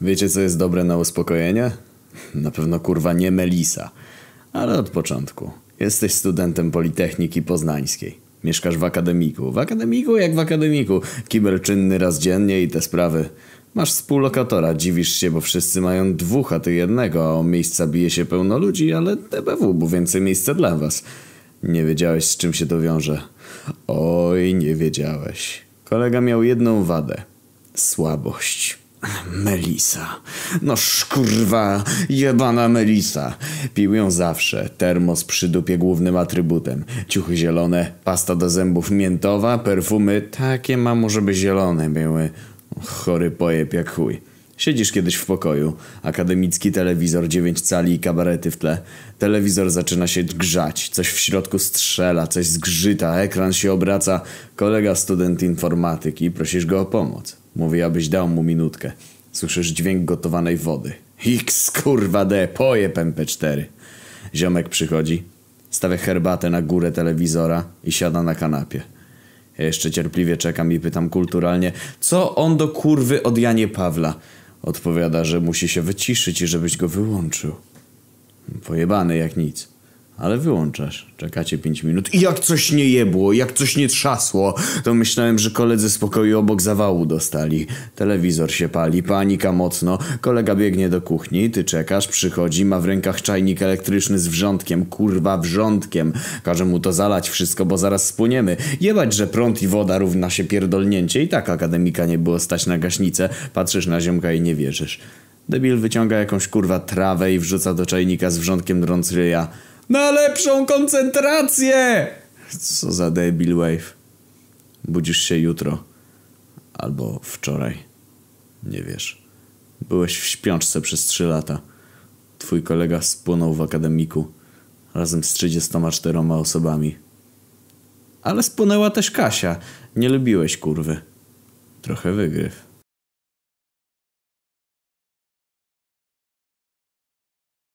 Wiecie, co jest dobre na uspokojenie? Na pewno kurwa nie Melisa. Ale od początku. Jesteś studentem Politechniki Poznańskiej. Mieszkasz w akademiku. W akademiku jak w akademiku. Kibel czynny raz dziennie i te sprawy. Masz współlokatora, dziwisz się, bo wszyscy mają dwóch, a ty jednego, a o miejsca bije się pełno ludzi, ale TBW, bo więcej miejsca dla was. Nie wiedziałeś, z czym się to wiąże. Oj, nie wiedziałeś. Kolega miał jedną wadę. Słabość. Melisa. No szkurwa, jebana Melisa. Pił ją zawsze. Termos przy dupie głównym atrybutem. Ciuchy zielone, pasta do zębów miętowa, perfumy takie mamo, żeby zielone były. Chory pojeb jak chuj. Siedzisz kiedyś w pokoju, akademicki telewizor, dziewięć cali i kabarety w tle. Telewizor zaczyna się grzać, coś w środku strzela, coś zgrzyta, ekran się obraca. Kolega student informatyki, prosisz go o pomoc. Mówi, abyś dał mu minutkę. Słyszysz dźwięk gotowanej wody. X kurwa D, pojeb MP4. Ziomek przychodzi, stawia herbatę na górę telewizora i siada na kanapie. Ja jeszcze cierpliwie czekam i pytam kulturalnie, co on do kurwy od Janie Pawla? Odpowiada, że musi się wyciszyć i żebyś go wyłączył. Pojebany jak nic. Ale wyłączasz. Czekacie pięć minut. I jak coś nie jebło, jak coś nie trzasło, to myślałem, że koledzy z pokoju obok zawału dostali. Telewizor się pali, panika mocno. Kolega biegnie do kuchni, ty czekasz, przychodzi, ma w rękach czajnik elektryczny z wrzątkiem, kurwa wrzątkiem. Każe mu to zalać wszystko, bo zaraz spłoniemy. Jebać, że prąd i woda równa się pierdolnięcie. I tak akademika nie było stać na gaśnicę. Patrzysz na ziomka i nie wierzysz. Debil wyciąga jakąś kurwa trawę i wrzuca do czajnika z wrzątkiem drąc. Na lepszą koncentrację! Co za debil wave. Budzisz się jutro. Albo wczoraj. Nie wiesz. Byłeś w śpiączce przez trzy lata. Twój kolega spłonął w akademiku. Razem z 34 osobami. Ale spłonęła też Kasia. Nie lubiłeś kurwy. Trochę wygryw.